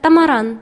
катамаран